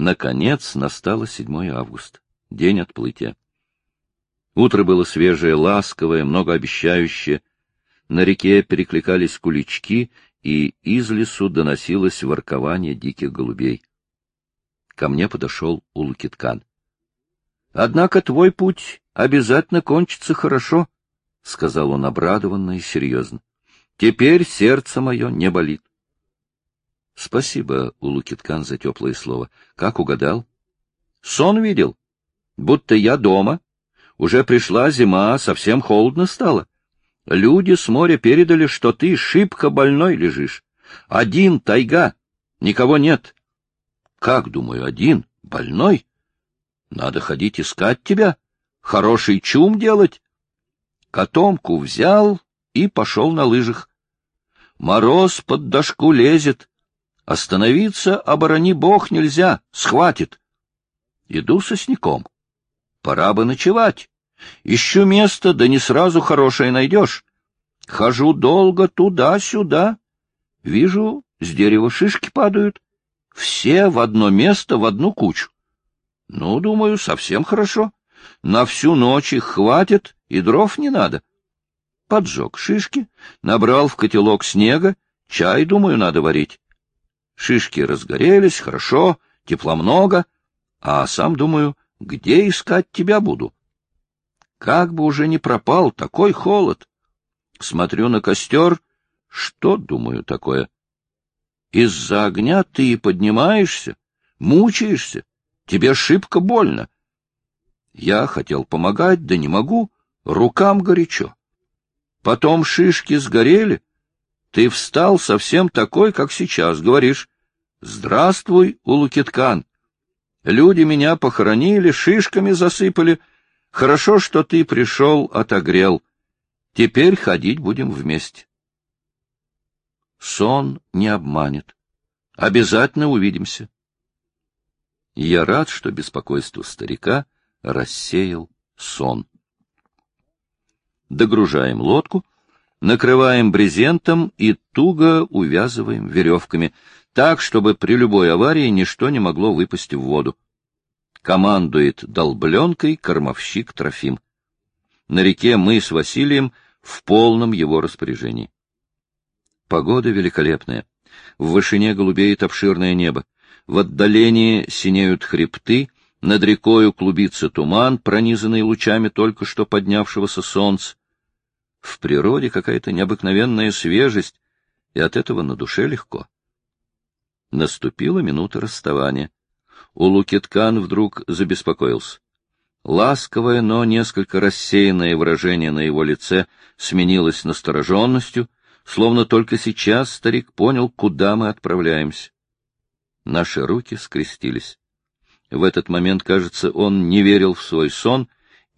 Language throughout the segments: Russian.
Наконец настало 7 августа, день отплытия. Утро было свежее, ласковое, многообещающее. На реке перекликались кулички, и из лесу доносилось воркование диких голубей. Ко мне подошел Улукиткан. — Однако твой путь обязательно кончится хорошо, — сказал он обрадованно и серьезно. — Теперь сердце мое не болит. — Спасибо, Улукиткан, за теплое слово. Как угадал? — Сон видел. Будто я дома. Уже пришла зима, совсем холодно стало. Люди с моря передали, что ты шибко больной лежишь. Один, тайга, никого нет. Как, думаю, один, больной? Надо ходить искать тебя, хороший чум делать. Котомку взял и пошел на лыжах. Мороз под дошку лезет. Остановиться, оборони бог, нельзя, схватит. Иду сосняком. Пора бы ночевать. Ищу место, да не сразу хорошее найдешь. Хожу долго туда-сюда. Вижу, с дерева шишки падают. Все в одно место, в одну кучу. Ну, думаю, совсем хорошо. На всю ночь их хватит, и дров не надо. Поджег шишки, набрал в котелок снега, чай, думаю, надо варить. Шишки разгорелись, хорошо, тепла много, а сам думаю, где искать тебя буду? Как бы уже не пропал такой холод. Смотрю на костер, что, думаю, такое? Из-за огня ты поднимаешься, мучаешься, тебе шибко больно. Я хотел помогать, да не могу, рукам горячо. Потом шишки сгорели, ты встал совсем такой, как сейчас, говоришь, «Здравствуй, Улукиткан! Люди меня похоронили, шишками засыпали. Хорошо, что ты пришел, отогрел. Теперь ходить будем вместе». Сон не обманет. Обязательно увидимся. Я рад, что беспокойство старика рассеял сон. Догружаем лодку, накрываем брезентом и туго увязываем веревками, так, чтобы при любой аварии ничто не могло выпасть в воду. Командует долбленкой кормовщик Трофим. На реке мы с Василием в полном его распоряжении. Погода великолепная. В вышине голубеет обширное небо. В отдалении синеют хребты, над рекою клубится туман, пронизанный лучами только что поднявшегося солнца. В природе какая-то необыкновенная свежесть, и от этого на душе легко. Наступила минута расставания. У Лукиткан вдруг забеспокоился. Ласковое, но несколько рассеянное выражение на его лице сменилось настороженностью, словно только сейчас старик понял, куда мы отправляемся. Наши руки скрестились. В этот момент, кажется, он не верил в свой сон,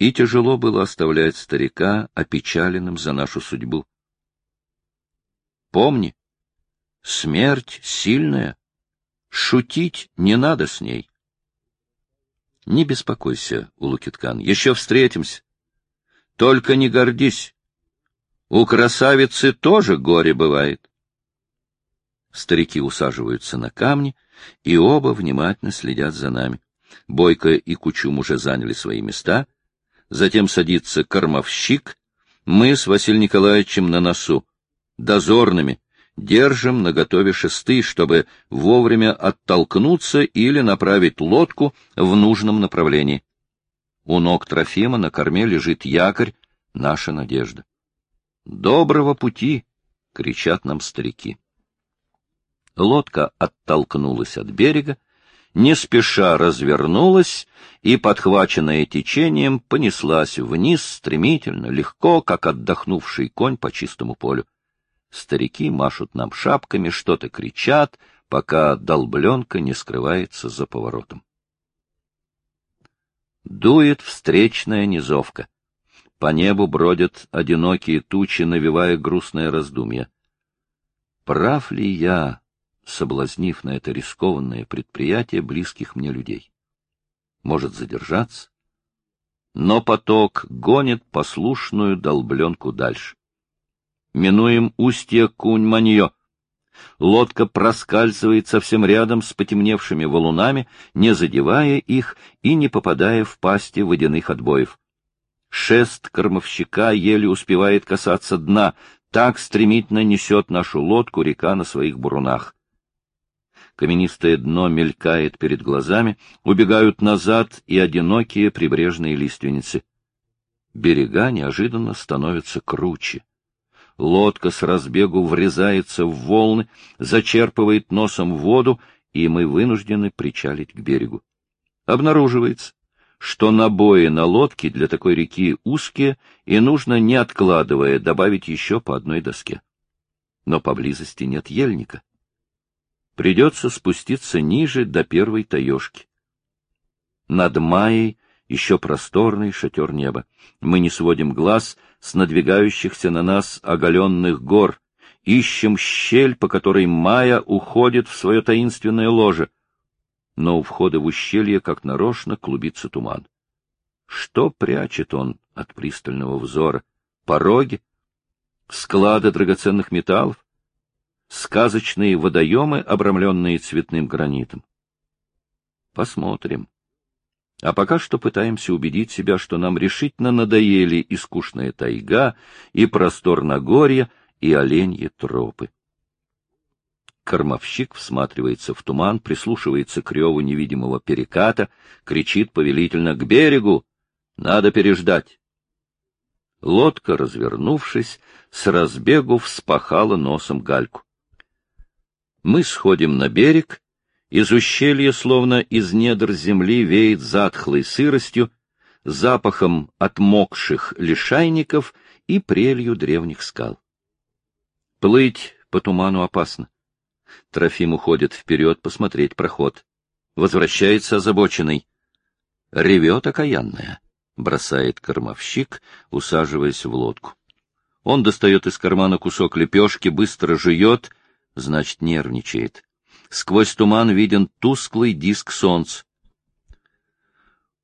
и тяжело было оставлять старика опечаленным за нашу судьбу. Помни, смерть сильная, шутить не надо с ней. Не беспокойся, Улукиткан, еще встретимся. Только не гордись, у красавицы тоже горе бывает. Старики усаживаются на камни, и оба внимательно следят за нами. Бойко и Кучум уже заняли свои места. Затем садится кормовщик. Мы с Василием Николаевичем на носу, дозорными, держим наготове шесты, чтобы вовремя оттолкнуться или направить лодку в нужном направлении. У ног Трофима на корме лежит якорь, наша надежда. Доброго пути! — кричат нам старики. Лодка оттолкнулась от берега, не спеша развернулась и, подхваченная течением, понеслась вниз стремительно, легко, как отдохнувший конь по чистому полю. Старики машут нам шапками, что-то кричат, пока долбленка не скрывается за поворотом. Дует встречная низовка. По небу бродят одинокие тучи, навевая грустное раздумье. Прав ли я, соблазнив на это рискованное предприятие близких мне людей? Может задержаться? Но поток гонит послушную долбленку дальше. Минуем устье Кунь-Маньё. Лодка проскальзывает совсем рядом с потемневшими валунами, не задевая их и не попадая в пасти водяных отбоев. Шест кормовщика еле успевает касаться дна, так стремительно несет нашу лодку река на своих бурунах. Каменистое дно мелькает перед глазами, убегают назад и одинокие прибрежные лиственницы. Берега неожиданно становятся круче. Лодка с разбегу врезается в волны, зачерпывает носом воду, и мы вынуждены причалить к берегу. Обнаруживается, что набои на лодке для такой реки узкие, и нужно, не откладывая, добавить еще по одной доске. Но поблизости нет ельника. Придется спуститься ниже до первой таежки. Над Майей еще просторный шатер неба. Мы не сводим глаз — с надвигающихся на нас оголенных гор, ищем щель, по которой Майя уходит в свое таинственное ложе. Но у входа в ущелье, как нарочно, клубится туман. Что прячет он от пристального взора? Пороги? Склады драгоценных металлов? Сказочные водоемы, обрамленные цветным гранитом? Посмотрим. А пока что пытаемся убедить себя, что нам решительно надоели и скучная тайга, и простор Нагорья, и оленьи тропы. Кормовщик всматривается в туман, прислушивается к реву невидимого переката, кричит повелительно «К берегу! Надо переждать!» Лодка, развернувшись, с разбегу вспахала носом гальку. Мы сходим на берег из ущелья, словно из недр земли, веет затхлой сыростью, запахом отмокших лишайников и прелью древних скал. Плыть по туману опасно. Трофим уходит вперед посмотреть проход. Возвращается озабоченный. Ревет окаянная, бросает кормовщик, усаживаясь в лодку. Он достает из кармана кусок лепешки, быстро жует, значит, нервничает. Сквозь туман виден тусклый диск солнца.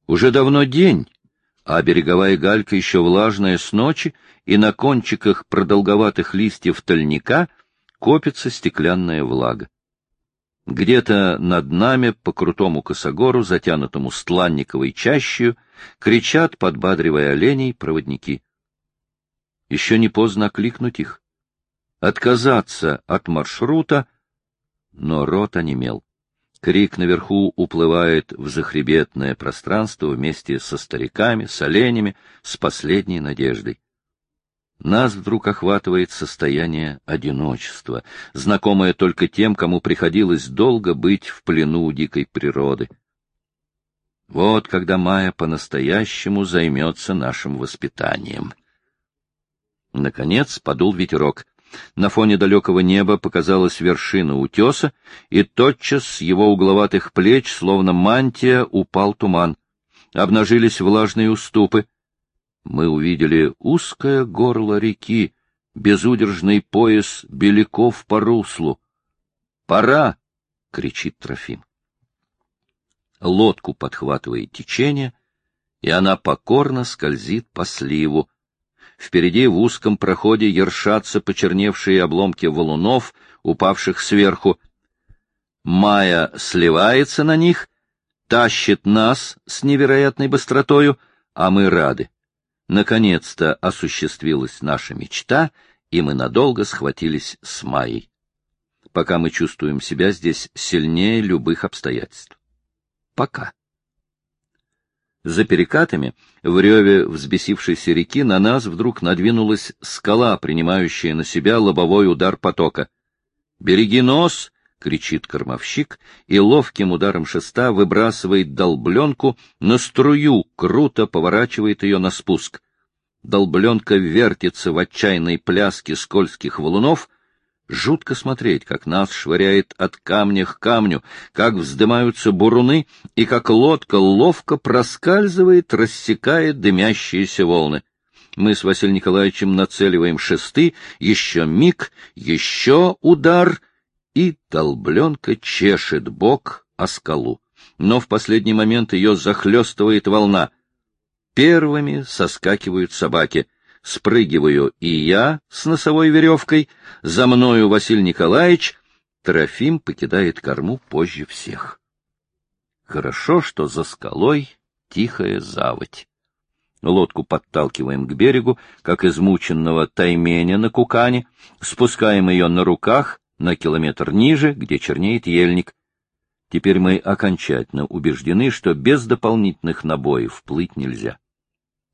Уже давно день, а береговая галька еще влажная с ночи, и на кончиках продолговатых листьев тольника копится стеклянная влага. Где-то над нами, по крутому косогору, затянутому стланниковой чащью, кричат, подбадривая оленей, проводники. Еще не поздно окликнуть их. Отказаться от маршрута — но рот онемел. Крик наверху уплывает в захребетное пространство вместе со стариками, с оленями, с последней надеждой. Нас вдруг охватывает состояние одиночества, знакомое только тем, кому приходилось долго быть в плену дикой природы. Вот когда Майя по-настоящему займется нашим воспитанием. Наконец подул ветерок. На фоне далекого неба показалась вершина утеса, и тотчас с его угловатых плеч, словно мантия, упал туман. Обнажились влажные уступы. Мы увидели узкое горло реки, безудержный пояс беляков по руслу. «Пора!» — кричит Трофим. Лодку подхватывает течение, и она покорно скользит по сливу, Впереди в узком проходе ершатся почерневшие обломки валунов, упавших сверху. Майя сливается на них, тащит нас с невероятной быстротою, а мы рады. Наконец-то осуществилась наша мечта, и мы надолго схватились с Майей. Пока мы чувствуем себя здесь сильнее любых обстоятельств. Пока. За перекатами, в реве взбесившейся реки, на нас вдруг надвинулась скала, принимающая на себя лобовой удар потока. «Береги нос!» — кричит кормовщик, и ловким ударом шеста выбрасывает долбленку на струю, круто поворачивает ее на спуск. Долбленка вертится в отчаянной пляске скользких валунов, Жутко смотреть, как нас швыряет от камня к камню, как вздымаются буруны и как лодка ловко проскальзывает, рассекая дымящиеся волны. Мы с Василием Николаевичем нацеливаем шесты, еще миг, еще удар, и долбленка чешет бок о скалу. Но в последний момент ее захлестывает волна. Первыми соскакивают собаки — спрыгиваю и я с носовой веревкой, за мною Василий Николаевич, Трофим покидает корму позже всех. Хорошо, что за скалой тихая заводь. Лодку подталкиваем к берегу, как измученного тайменя на кукане, спускаем ее на руках на километр ниже, где чернеет ельник. Теперь мы окончательно убеждены, что без дополнительных набоев плыть нельзя.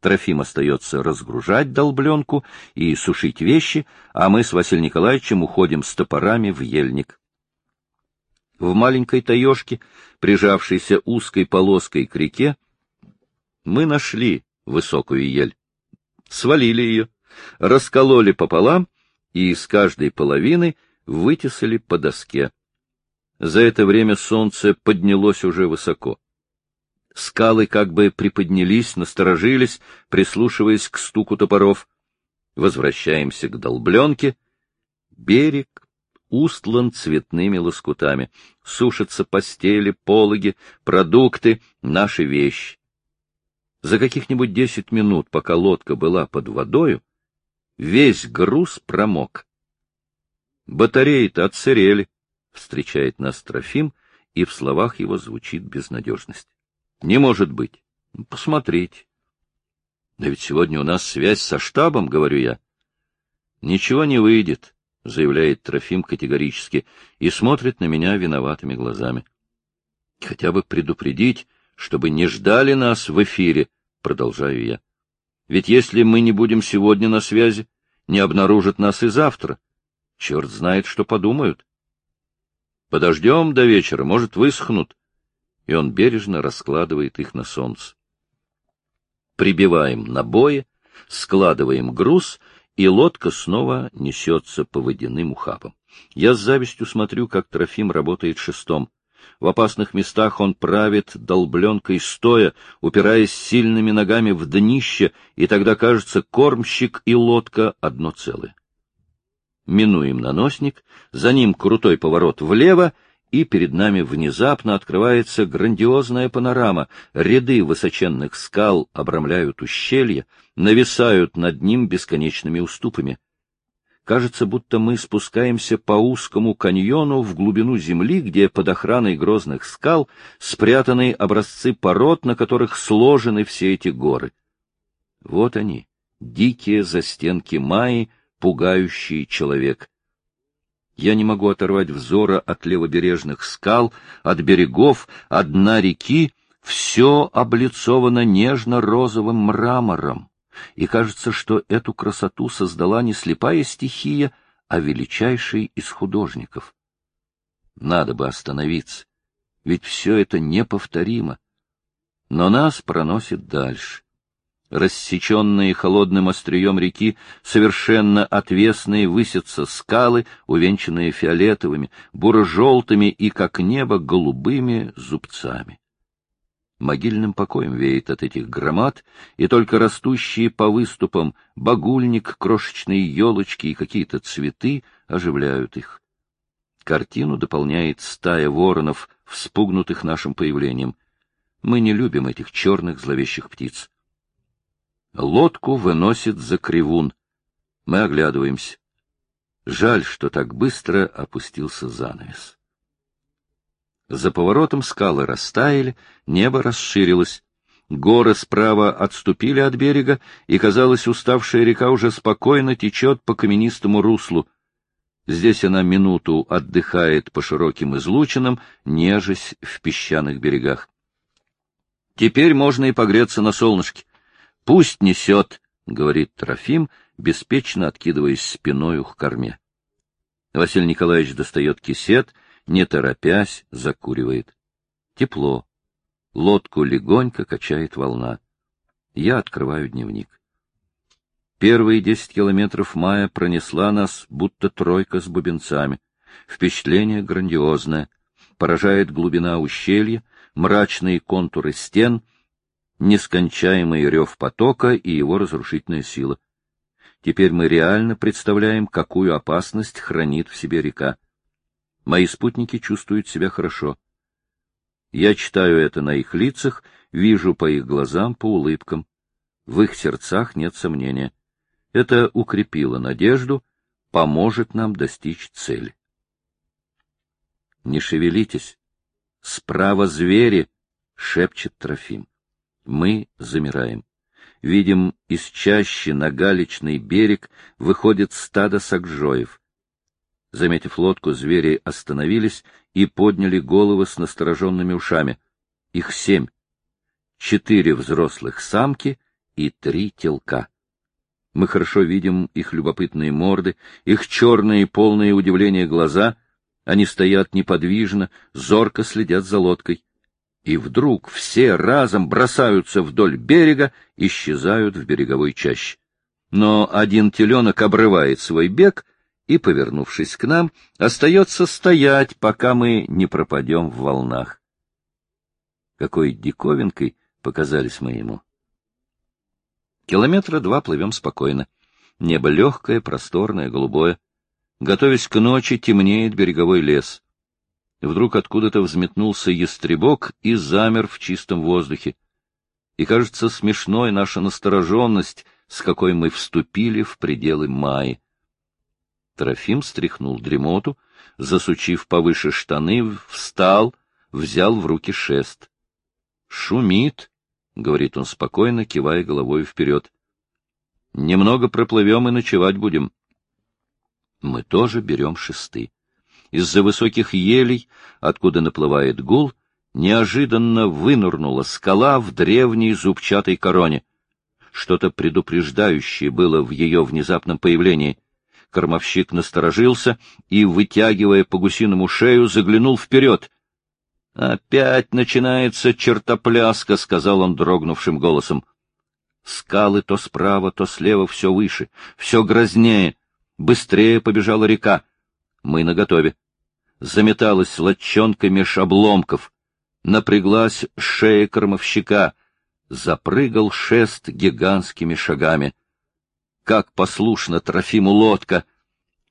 Трофим остается разгружать долбленку и сушить вещи, а мы с Василием Николаевичем уходим с топорами в ельник. В маленькой таежке, прижавшейся узкой полоской к реке, мы нашли высокую ель. Свалили ее, раскололи пополам и из каждой половины вытесали по доске. За это время солнце поднялось уже высоко. Скалы как бы приподнялись, насторожились, прислушиваясь к стуку топоров. Возвращаемся к долбленке. Берег устлан цветными лоскутами. Сушатся постели, пологи, продукты, наши вещи. За каких-нибудь десять минут, пока лодка была под водою, весь груз промок. Батареи-то отсырели, — встречает нас Трофим, и в словах его звучит безнадежность. Не может быть. Ну, посмотрите. Да ведь сегодня у нас связь со штабом, говорю я. Ничего не выйдет, заявляет Трофим категорически и смотрит на меня виноватыми глазами. Хотя бы предупредить, чтобы не ждали нас в эфире, продолжаю я. Ведь если мы не будем сегодня на связи, не обнаружат нас и завтра. Черт знает, что подумают. Подождем до вечера, может, высохнут, и он бережно раскладывает их на солнце. Прибиваем набои, складываем груз, и лодка снова несется по водяным ухабам. Я с завистью смотрю, как Трофим работает шестом. В опасных местах он правит долбленкой стоя, упираясь сильными ногами в днище, и тогда, кажется, кормщик и лодка одно целое. Минуем наносник, за ним крутой поворот влево, и перед нами внезапно открывается грандиозная панорама. Ряды высоченных скал обрамляют ущелье, нависают над ним бесконечными уступами. Кажется, будто мы спускаемся по узкому каньону в глубину земли, где под охраной грозных скал спрятаны образцы пород, на которых сложены все эти горы. Вот они, дикие застенки Майи, пугающие человек. Я не могу оторвать взора от левобережных скал, от берегов, от дна реки. Все облицовано нежно-розовым мрамором. И кажется, что эту красоту создала не слепая стихия, а величайший из художников. Надо бы остановиться, ведь все это неповторимо. Но нас проносит дальше рассеченные холодным острием реки, совершенно отвесные высятся скалы, увенчанные фиолетовыми, буро-желтыми и, как небо, голубыми зубцами. Могильным покоем веет от этих громад, и только растущие по выступам багульник, крошечные елочки и какие-то цветы оживляют их. Картину дополняет стая воронов, вспугнутых нашим появлением. Мы не любим этих черных зловещих птиц. Лодку выносит за кривун. Мы оглядываемся. Жаль, что так быстро опустился занавес. За поворотом скалы растаяли, небо расширилось. Горы справа отступили от берега, и, казалось, уставшая река уже спокойно течет по каменистому руслу. Здесь она минуту отдыхает по широким излучинам, нежась в песчаных берегах. Теперь можно и погреться на солнышке. — Пусть несет, — говорит Трофим, беспечно откидываясь спиною к корме. Василий Николаевич достает кисет, не торопясь, закуривает. Тепло. Лодку легонько качает волна. Я открываю дневник. Первые десять километров мая пронесла нас, будто тройка с бубенцами. Впечатление грандиозное. Поражает глубина ущелья, мрачные контуры стен — нескончаемый рев потока и его разрушительная сила. Теперь мы реально представляем, какую опасность хранит в себе река. Мои спутники чувствуют себя хорошо. Я читаю это на их лицах, вижу по их глазам, по улыбкам. В их сердцах нет сомнения. Это укрепило надежду, поможет нам достичь цели. Не шевелитесь. Справа звери, — шепчет Трофим. Мы замираем. Видим, из чащи на галечный берег выходит стадо сакжоев. Заметив лодку, звери остановились и подняли головы с настороженными ушами. Их семь. Четыре взрослых самки и три телка. Мы хорошо видим их любопытные морды, их черные полные удивления глаза. Они стоят неподвижно, зорко следят за лодкой и вдруг все разом бросаются вдоль берега, исчезают в береговой чаще. Но один теленок обрывает свой бег и, повернувшись к нам, остается стоять, пока мы не пропадем в волнах. Какой диковинкой показались мы ему. Километра два плывем спокойно. Небо легкое, просторное, голубое. Готовясь к ночи, темнеет береговой лес. Вдруг откуда-то взметнулся ястребок и замер в чистом воздухе. И кажется смешной наша настороженность, с какой мы вступили в пределы мая. Трофим стряхнул дремоту, засучив повыше штаны, встал, взял в руки шест. — Шумит, — говорит он спокойно, кивая головой вперед. — Немного проплывем и ночевать будем. Мы тоже берем шесты из-за высоких елей, откуда наплывает гул, неожиданно вынырнула скала в древней зубчатой короне. Что-то предупреждающее было в ее внезапном появлении. Кормовщик насторожился и, вытягивая по гусиному шею, заглянул вперед. — Опять начинается чертопляска, — сказал он дрогнувшим голосом. Скалы то справа, то слева все выше, все грознее. Быстрее побежала река. Мы наготове заметалась лодчонка меж обломков, напряглась шея кормовщика, запрыгал шест гигантскими шагами. Как послушно Трофиму лодка!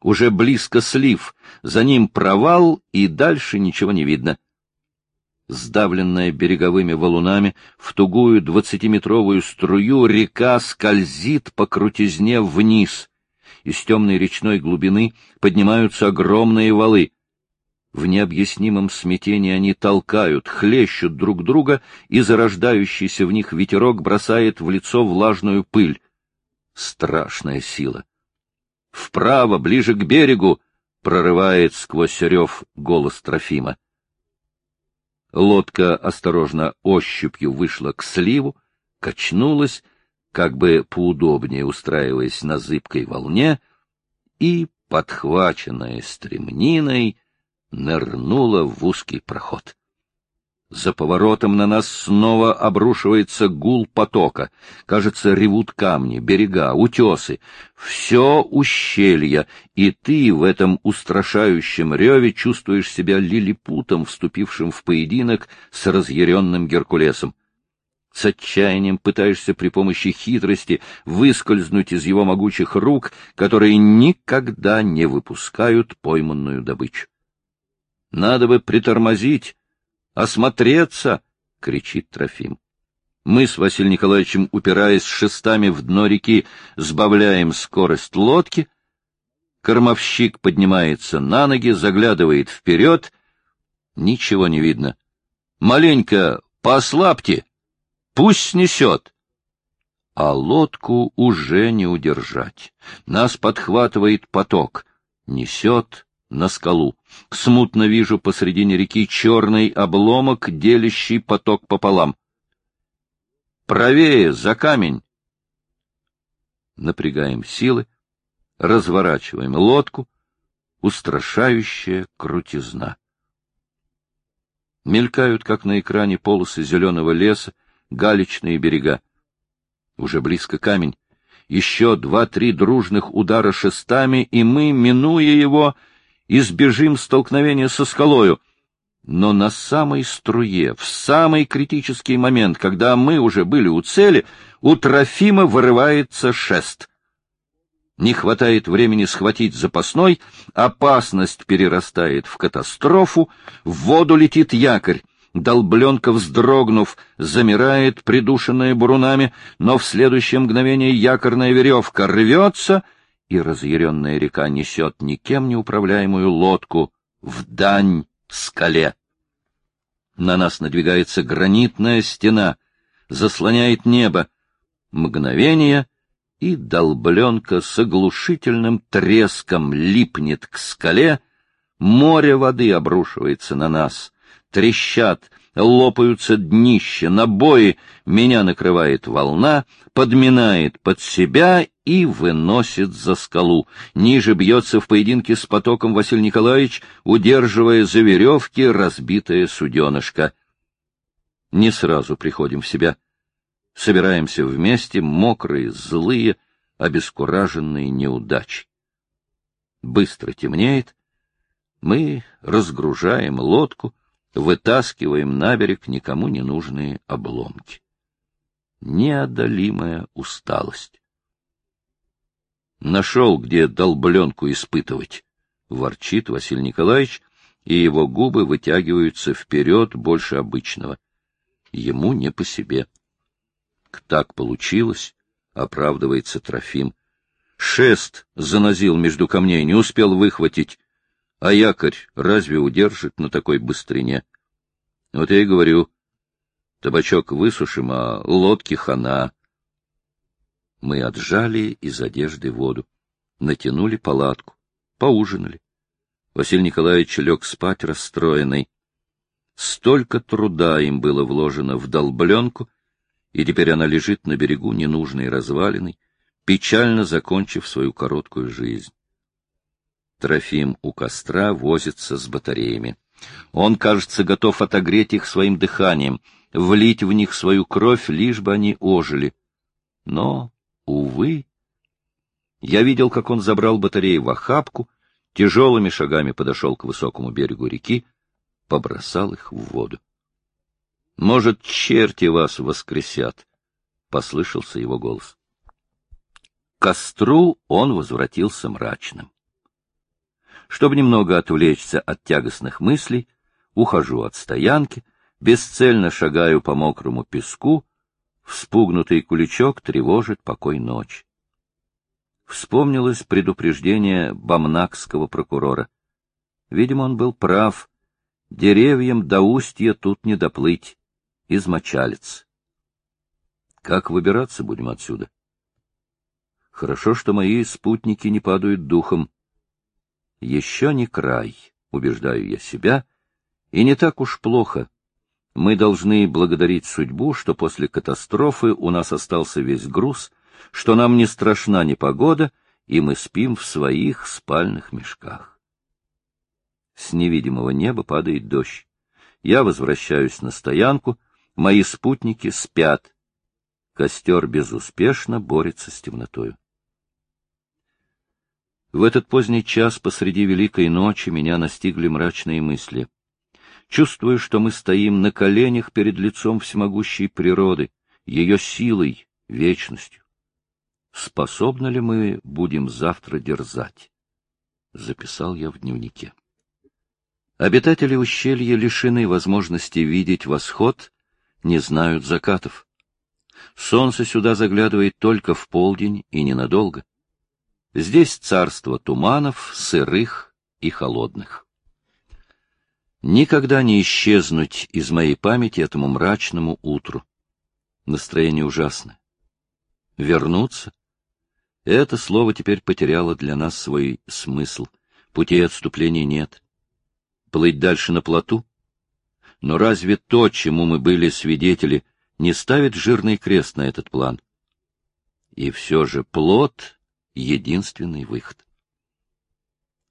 Уже близко слив, за ним провал, и дальше ничего не видно. Сдавленная береговыми валунами, в тугую двадцатиметровую струю река скользит по крутизне вниз. Из темной речной глубины поднимаются огромные валы. В необъяснимом смятении они толкают, хлещут друг друга, и зарождающийся в них ветерок бросает в лицо влажную пыль. Страшная сила. «Вправо, ближе к берегу!» — прорывает сквозь рев голос Трофима. Лодка осторожно ощупью вышла к сливу, качнулась, как бы поудобнее устраиваясь на зыбкой волне, и, подхваченная стремниной, нырнула в узкий проход. За поворотом на нас снова обрушивается гул потока. Кажется, ревут камни, берега, утесы. Все ущелье, и ты в этом устрашающем реве чувствуешь себя лилипутом, вступившим в поединок с разъяренным Геркулесом. С отчаянием пытаешься при помощи хитрости выскользнуть из его могучих рук, которые никогда не выпускают пойманную добычу. Надо бы притормозить, осмотреться, — кричит Трофим. Мы с Василием Николаевичем, упираясь шестами в дно реки, сбавляем скорость лодки. Кормовщик поднимается на ноги, заглядывает вперед. Ничего не видно. Маленько послабьте, пусть снесет. А лодку уже не удержать. Нас подхватывает поток, несет на скалу. Смутно вижу посредине реки черный обломок, делящий поток пополам. «Правее, за камень!» Напрягаем силы, разворачиваем лодку, устрашающая крутизна. Мелькают, как на экране, полосы зеленого леса, галечные берега. Уже близко камень. Еще два-три дружных удара шестами, и мы, минуя его, — избежим столкновения со скалою. Но на самой струе, в самый критический момент, когда мы уже были у цели, у Трофима вырывается шест. Не хватает времени схватить запасной, опасность перерастает в катастрофу, в воду летит якорь. Долбленка, вздрогнув, замирает, придушенная бурунами, но в следующее мгновение якорная веревка рвется — и разъяренная река несет никем не управляемую лодку в дань скале. На нас надвигается гранитная стена, заслоняет небо. Мгновение, и долбленка с оглушительным треском липнет к скале, море воды обрушивается на нас, трещат, лопаются днища, набои, меня накрывает волна, подминает под себя и выносит за скалу. Ниже бьется в поединке с потоком Василий Николаевич, удерживая за веревки разбитое суденышко. Не сразу приходим в себя. Собираемся вместе, мокрые, злые, обескураженные неудачей. Быстро темнеет. Мы разгружаем лодку, вытаскиваем на берег никому не нужные обломки. Неодолимая усталость. Нашел, где долбленку испытывать, — ворчит Василий Николаевич, и его губы вытягиваются вперед больше обычного. Ему не по себе. Так получилось, — оправдывается Трофим. Шест занозил между камней, не успел выхватить. А якорь разве удержит на такой быстрине? Вот я и говорю, табачок высушим, а лодки хана. Мы отжали из одежды воду, натянули палатку, поужинали. Василий Николаевич лег спать расстроенный. Столько труда им было вложено в долбленку, и теперь она лежит на берегу ненужной развалиной, печально закончив свою короткую жизнь. Трофим у костра возится с батареями. Он, кажется, готов отогреть их своим дыханием, влить в них свою кровь, лишь бы они ожили. Но, увы, я видел, как он забрал батареи в охапку, тяжелыми шагами подошел к высокому берегу реки, побросал их в воду. — Может, черти вас воскресят? — послышался его голос. К костру он возвратился мрачным. Чтобы немного отвлечься от тягостных мыслей, ухожу от стоянки, бесцельно шагаю по мокрому песку, вспугнутый куличок тревожит покой ночь. Вспомнилось предупреждение бамнакского прокурора. Видимо, он был прав. Деревьям до устья тут не доплыть. Измочалец. Как выбираться будем отсюда? Хорошо, что мои спутники не падают духом. Еще не край, убеждаю я себя, и не так уж плохо. Мы должны благодарить судьбу, что после катастрофы у нас остался весь груз, что нам не страшна непогода, и мы спим в своих спальных мешках. С невидимого неба падает дождь. Я возвращаюсь на стоянку, мои спутники спят. Костер безуспешно борется с темнотою. В этот поздний час посреди великой ночи меня настигли мрачные мысли. Чувствую, что мы стоим на коленях перед лицом всемогущей природы, ее силой, вечностью. Способны ли мы будем завтра дерзать? Записал я в дневнике. Обитатели ущелья лишены возможности видеть восход, не знают закатов. Солнце сюда заглядывает только в полдень и ненадолго. Здесь царство туманов, сырых и холодных. Никогда не исчезнуть из моей памяти этому мрачному утру. Настроение ужасное. Вернуться? Это слово теперь потеряло для нас свой смысл. Путей отступления нет. Плыть дальше на плоту? Но разве то, чему мы были свидетели, не ставит жирный крест на этот план? И все же плод единственный выход.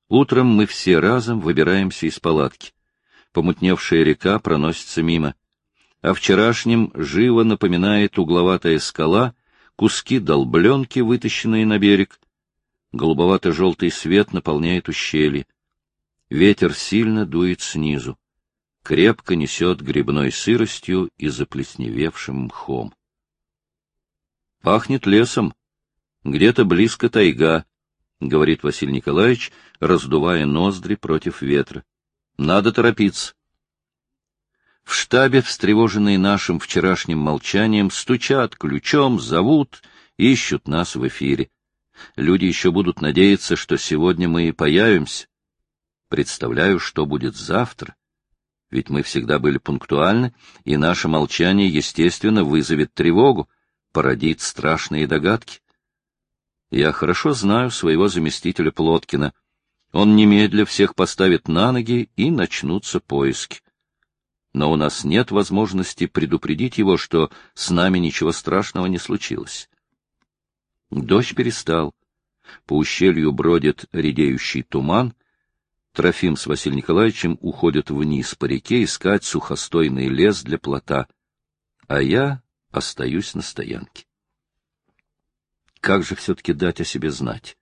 Утром мы все разом выбираемся из палатки. Помутневшая река проносится мимо. а вчерашнем живо напоминает угловатая скала, куски долбленки, вытащенные на берег. Голубовато-желтый свет наполняет ущелье. Ветер сильно дует снизу. Крепко несет грибной сыростью и заплесневевшим мхом. Пахнет лесом, где-то близко тайга, — говорит Василий Николаевич, раздувая ноздри против ветра. Надо торопиться. В штабе, встревоженные нашим вчерашним молчанием, стучат ключом, зовут, ищут нас в эфире. Люди еще будут надеяться, что сегодня мы и появимся. Представляю, что будет завтра, ведь мы всегда были пунктуальны, и наше молчание, естественно, вызовет тревогу, породит страшные догадки. Я хорошо знаю своего заместителя Плоткина. Он немедля всех поставит на ноги, и начнутся поиски. Но у нас нет возможности предупредить его, что с нами ничего страшного не случилось. Дождь перестал. По ущелью бродит редеющий туман. Трофим с Василием Николаевичем уходят вниз по реке искать сухостойный лес для плота, а я остаюсь на стоянке. Как же все-таки дать о себе знать?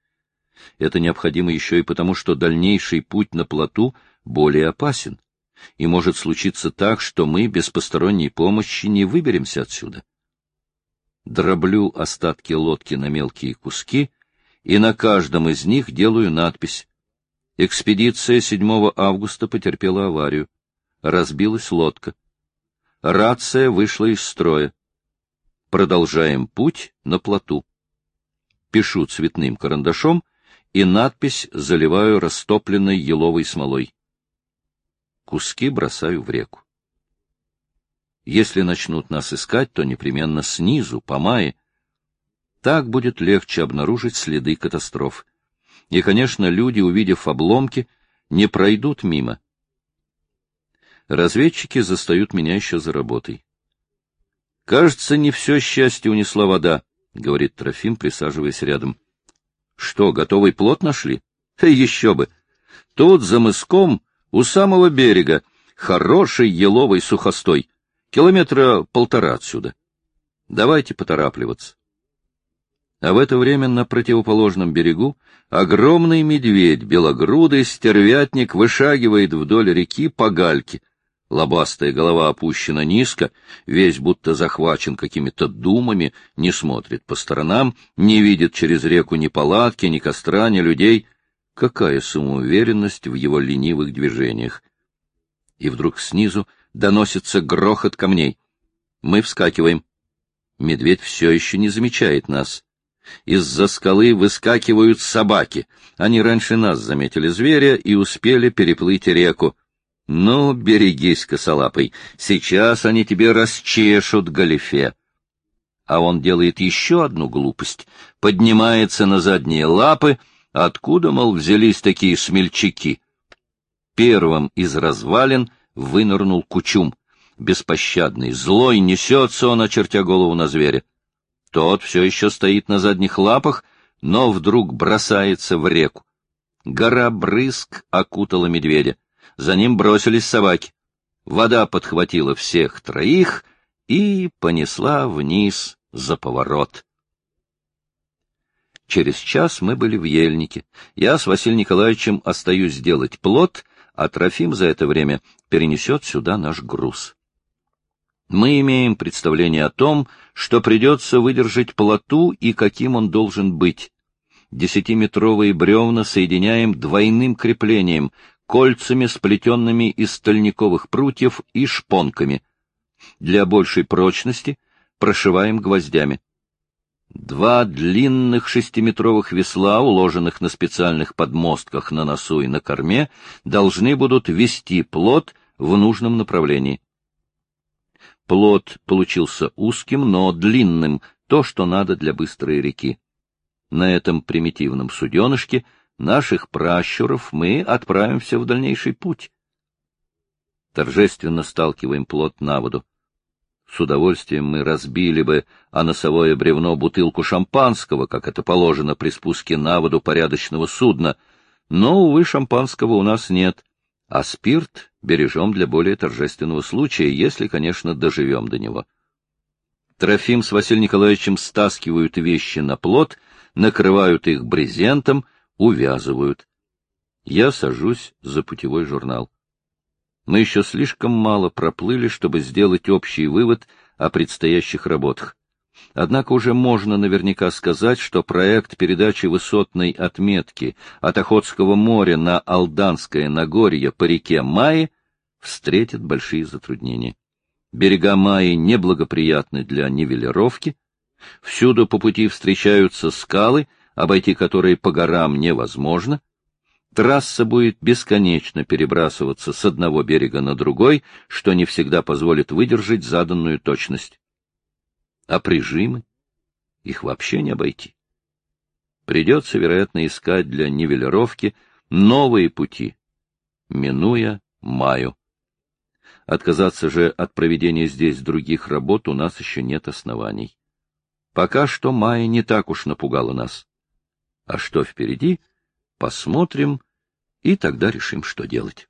Это необходимо еще и потому, что дальнейший путь на плоту более опасен, и может случиться так, что мы без посторонней помощи не выберемся отсюда. Дроблю остатки лодки на мелкие куски, и на каждом из них делаю надпись. Экспедиция 7 августа потерпела аварию. Разбилась лодка. Рация вышла из строя. Продолжаем путь на плоту пишу цветным карандашом и надпись заливаю растопленной еловой смолой. Куски бросаю в реку. Если начнут нас искать, то непременно снизу, по мае. Так будет легче обнаружить следы катастроф. И, конечно, люди, увидев обломки, не пройдут мимо. Разведчики застают меня еще за работой. Кажется, не все счастье унесла вода. — говорит Трофим, присаживаясь рядом. — Что, готовый плод нашли? — Еще бы! Тут, за мыском, у самого берега, хороший еловый сухостой, километра полтора отсюда. Давайте поторапливаться. А в это время на противоположном берегу огромный медведь, белогрудый стервятник, вышагивает вдоль реки по гальке, Лобастая голова опущена низко, весь будто захвачен какими-то думами, не смотрит по сторонам, не видит через реку ни палатки, ни костра, ни людей. Какая самоуверенность в его ленивых движениях! И вдруг снизу доносится грохот камней. Мы вскакиваем. Медведь все еще не замечает нас. Из-за скалы выскакивают собаки. Они раньше нас заметили зверя и успели переплыть реку. Ну, берегись, косолапый, сейчас они тебе расчешут галифе. А он делает еще одну глупость, поднимается на задние лапы, откуда, мол, взялись такие смельчаки. Первым из развалин вынырнул кучум. Беспощадный, злой, несется он, очертя голову на зверя. Тот все еще стоит на задних лапах, но вдруг бросается в реку. Гора брызг окутала медведя. За ним бросились собаки. Вода подхватила всех троих и понесла вниз за поворот. Через час мы были в Ельнике. Я с Василием Николаевичем остаюсь делать плод, а Трофим за это время перенесет сюда наш груз. Мы имеем представление о том, что придется выдержать плоту и каким он должен быть. Десятиметровые бревна соединяем двойным креплением, кольцами, сплетенными из стальниковых прутьев и шпонками. Для большей прочности прошиваем гвоздями. Два длинных шестиметровых весла, уложенных на специальных подмостках на носу и на корме, должны будут вести плод в нужном направлении. Плод получился узким, но длинным, то, что надо для быстрой реки. На этом примитивном суденышке — наших пращуров мы отправимся в дальнейший путь. Торжественно сталкиваем плот на воду. С удовольствием мы разбили бы о носовое бревно бутылку шампанского, как это положено при спуске на воду порядочного судна, но, увы, шампанского у нас нет, а спирт бережем для более торжественного случая, если, конечно, доживем до него. Трофим с Василием Николаевичем стаскивают вещи на плот, накрывают их брезентом — увязывают. Я сажусь за путевой журнал. Мы еще слишком мало проплыли, чтобы сделать общий вывод о предстоящих работах. Однако уже можно наверняка сказать, что проект передачи высотной отметки от Охотского моря на Алданское Нагорье по реке Майи встретит большие затруднения. Берега Майи неблагоприятны для нивелировки, всюду по пути встречаются скалы — обойти которые по горам невозможно, Трасса будет бесконечно перебрасываться с одного берега на другой, что не всегда позволит выдержать заданную точность. А прижимы? Их вообще не обойти. Придется, вероятно, искать для нивелировки новые пути, минуя Маю. Отказаться же от проведения здесь других работ у нас еще нет оснований. Пока что Майя не так уж напугала нас. А что впереди, посмотрим и тогда решим, что делать.